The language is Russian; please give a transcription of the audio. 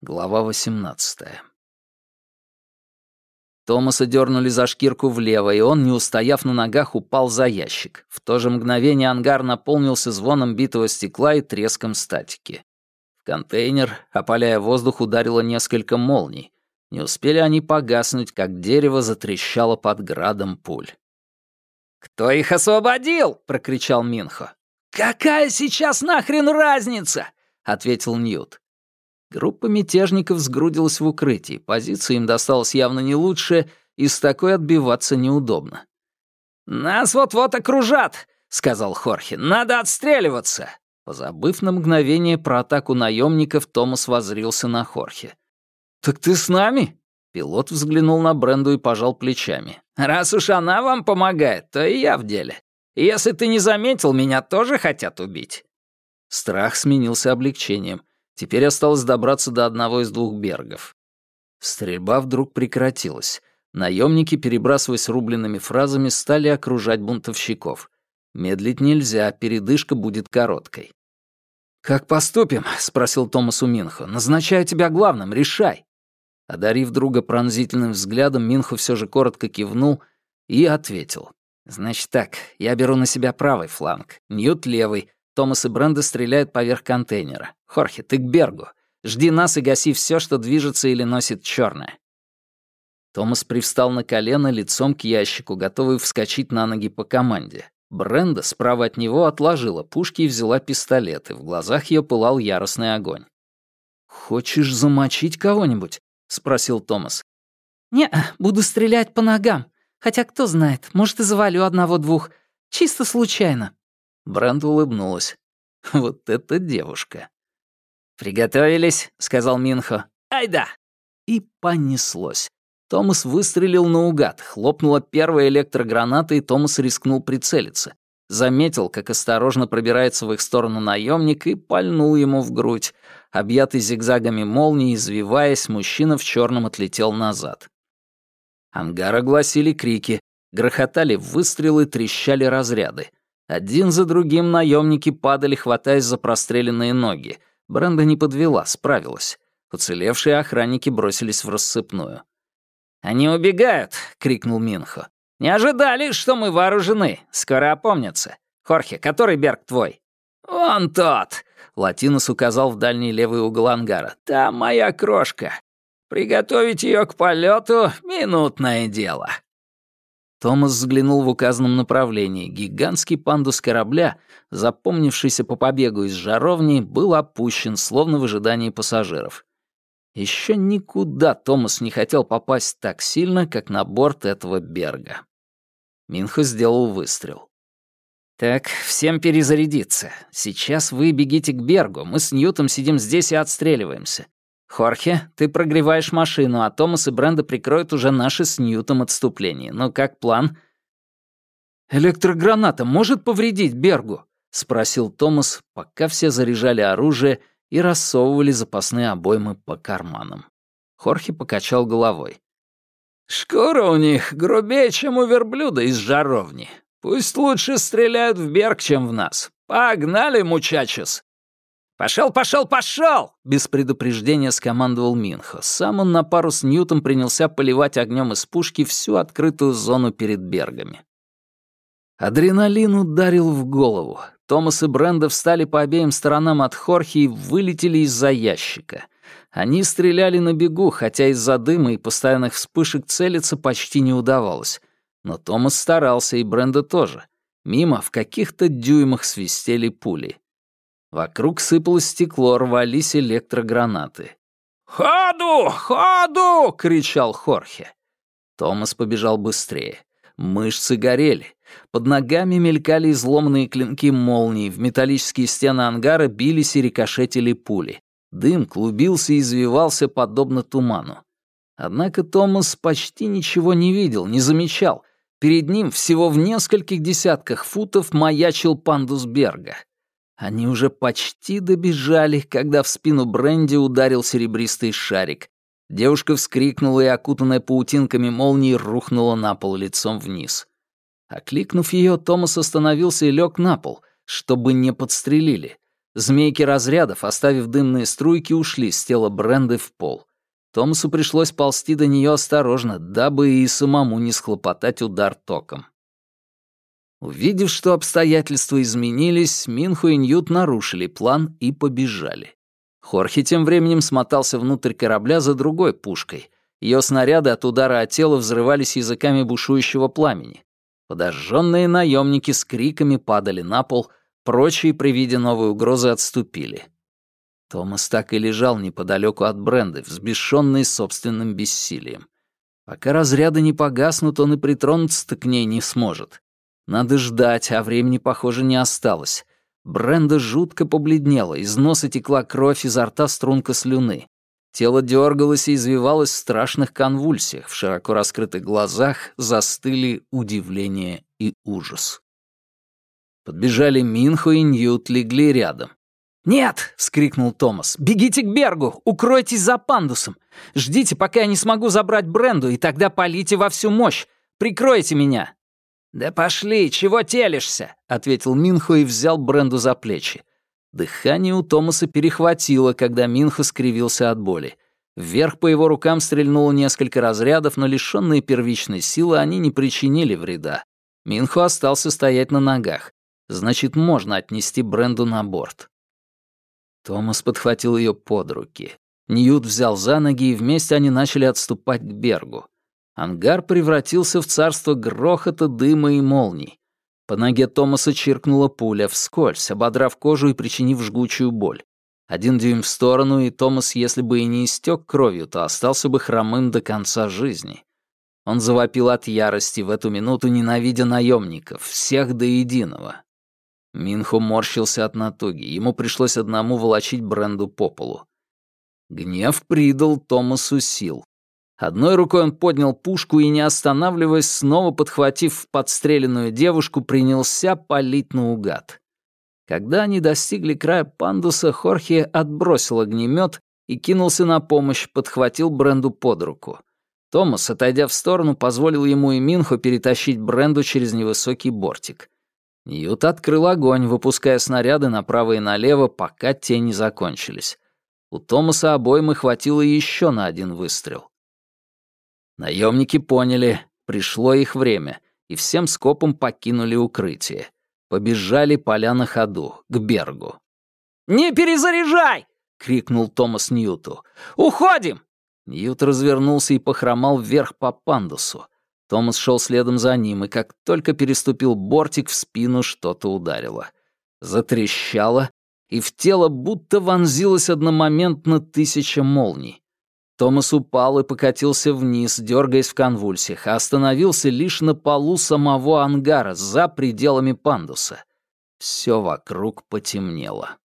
Глава 18. Томаса дернули за шкирку влево, и он, не устояв на ногах, упал за ящик. В то же мгновение ангар наполнился звоном битого стекла и треском статики. В контейнер, опаляя воздух, ударило несколько молний. Не успели они погаснуть, как дерево затрещало под градом пуль. «Кто их освободил?» — прокричал Минхо. «Какая сейчас нахрен разница?» — ответил Ньют. Группа мятежников сгрудилась в укрытии, позиция им досталась явно не лучшая, и с такой отбиваться неудобно. «Нас вот-вот окружат», — сказал Хорхе. «Надо отстреливаться». Позабыв на мгновение про атаку наемников, Томас возрился на Хорхе. «Так ты с нами?» Пилот взглянул на Бренду и пожал плечами. «Раз уж она вам помогает, то и я в деле. Если ты не заметил, меня тоже хотят убить». Страх сменился облегчением. Теперь осталось добраться до одного из двух бергов. Стрельба вдруг прекратилась. Наемники, перебрасываясь рубленными фразами, стали окружать бунтовщиков. Медлить нельзя, передышка будет короткой. «Как поступим?» — спросил Томас у Минхо. «Назначаю тебя главным, решай». Одарив друга пронзительным взглядом, Минхо все же коротко кивнул и ответил. «Значит так, я беру на себя правый фланг, Ньют — левый, Томас и Бренда стреляют поверх контейнера. Хорхе, ты к Бергу. Жди нас и гаси все, что движется или носит черное. Томас привстал на колено лицом к ящику, готовый вскочить на ноги по команде. Бренда справа от него отложила пушки и взяла пистолеты. В глазах ее пылал яростный огонь. «Хочешь замочить кого-нибудь?» — спросил Томас. «Не, буду стрелять по ногам. Хотя кто знает, может, и завалю одного-двух. Чисто случайно». Бренд улыбнулась. Вот это девушка. «Приготовились», — сказал Минхо. «Айда!» И понеслось. Томас выстрелил наугад. Хлопнула первая электрограната, и Томас рискнул прицелиться. Заметил, как осторожно пробирается в их сторону наемник, и пальнул ему в грудь. Объятый зигзагами молнии, извиваясь, мужчина в черном отлетел назад. Ангар огласили крики, грохотали выстрелы, трещали разряды. Один за другим наемники падали, хватаясь за простреленные ноги. Бренда не подвела, справилась. Уцелевшие охранники бросились в рассыпную. «Они убегают!» — крикнул Минхо. «Не ожидали, что мы вооружены. Скоро опомнятся. Хорхе, который Берг твой?» «Вон тот!» — Латинус указал в дальний левый угол ангара. «Там моя крошка. Приготовить ее к полету — минутное дело». Томас взглянул в указанном направлении. Гигантский пандус корабля, запомнившийся по побегу из жаровни, был опущен, словно в ожидании пассажиров. Еще никуда Томас не хотел попасть так сильно, как на борт этого Берга. Минхо сделал выстрел. «Так, всем перезарядиться. Сейчас вы бегите к Бергу, мы с Ньютом сидим здесь и отстреливаемся. «Хорхе, ты прогреваешь машину, а Томас и Бренда прикроют уже наши с Ньютом отступление. Ну, как план?» «Электрограната может повредить Бергу?» — спросил Томас, пока все заряжали оружие и рассовывали запасные обоймы по карманам. Хорхе покачал головой. «Шкура у них грубее, чем у верблюда из жаровни. Пусть лучше стреляют в Берг, чем в нас. Погнали, мучачес!» «Пошел, пошел, пошел!» — без предупреждения скомандовал Минхо. Сам он на пару с Ньютом принялся поливать огнем из пушки всю открытую зону перед Бергами. Адреналин ударил в голову. Томас и Бренда встали по обеим сторонам от Хорхи и вылетели из-за ящика. Они стреляли на бегу, хотя из-за дыма и постоянных вспышек целиться почти не удавалось. Но Томас старался, и Бренда тоже. Мимо в каких-то дюймах свистели пули. Вокруг сыпалось стекло, рвались электрогранаты. «Ходу! Ходу!» — кричал Хорхе. Томас побежал быстрее. Мышцы горели. Под ногами мелькали изломанные клинки молний, в металлические стены ангара бились и рикошетили пули. Дым клубился и извивался, подобно туману. Однако Томас почти ничего не видел, не замечал. Перед ним всего в нескольких десятках футов маячил пандус Берга. Они уже почти добежали, когда в спину Бренди ударил серебристый шарик. Девушка вскрикнула и, окутанная паутинками молнии, рухнула на пол лицом вниз. Окликнув ее, Томас остановился и лег на пол, чтобы не подстрелили. Змейки разрядов, оставив дымные струйки, ушли с тела Бренды в пол. Томасу пришлось ползти до нее осторожно, дабы и самому не схлопотать удар током. Увидев, что обстоятельства изменились, Минху и Ньют нарушили план и побежали. Хорхе тем временем смотался внутрь корабля за другой пушкой. Ее снаряды от удара о тело взрывались языками бушующего пламени. Подожженные наемники с криками падали на пол, прочие при виде новой угрозы отступили. Томас так и лежал неподалеку от Бренды, взбешенный собственным бессилием. Пока разряды не погаснут, он и притронуться-то к ней не сможет. Надо ждать, а времени, похоже, не осталось. Бренда жутко побледнела, из носа текла кровь, изо рта струнка слюны. Тело дергалось и извивалось в страшных конвульсиях, в широко раскрытых глазах застыли удивление и ужас. Подбежали Минхо и Ньют, легли рядом. «Нет!» — вскрикнул Томас. «Бегите к Бергу! Укройтесь за пандусом! Ждите, пока я не смогу забрать Бренду, и тогда полите во всю мощь! Прикройте меня!» «Да пошли, чего телишься?» — ответил Минхо и взял Бренду за плечи. Дыхание у Томаса перехватило, когда Минхо скривился от боли. Вверх по его рукам стрельнуло несколько разрядов, но лишённые первичной силы они не причинили вреда. Минхо остался стоять на ногах. Значит, можно отнести Бренду на борт. Томас подхватил ее под руки. Ньют взял за ноги, и вместе они начали отступать к Бергу. Ангар превратился в царство грохота, дыма и молний. По ноге Томаса чиркнула пуля вскользь, ободрав кожу и причинив жгучую боль. Один дюйм в сторону, и Томас, если бы и не истек кровью, то остался бы хромым до конца жизни. Он завопил от ярости в эту минуту, ненавидя наемников, всех до единого. Минхо морщился от натуги, ему пришлось одному волочить Бренду по полу. Гнев придал Томасу сил. Одной рукой он поднял пушку и, не останавливаясь, снова подхватив подстреленную девушку, принялся палить наугад. Когда они достигли края пандуса, Хорхе отбросил огнемет и кинулся на помощь, подхватил Бренду под руку. Томас, отойдя в сторону, позволил ему и Минхо перетащить Бренду через невысокий бортик. Ньют открыл огонь, выпуская снаряды направо и налево, пока те не закончились. У Томаса обоймы хватило еще на один выстрел. Наемники поняли, пришло их время, и всем скопом покинули укрытие. Побежали поля на ходу, к Бергу. «Не перезаряжай!» — крикнул Томас Ньюту. «Уходим!» Ньют развернулся и похромал вверх по пандусу. Томас шел следом за ним, и как только переступил бортик, в спину что-то ударило. Затрещало, и в тело будто вонзилось одномоментно тысяча молний. Томас упал и покатился вниз, дергаясь в конвульсиях, а остановился лишь на полу самого ангара, за пределами пандуса. Все вокруг потемнело.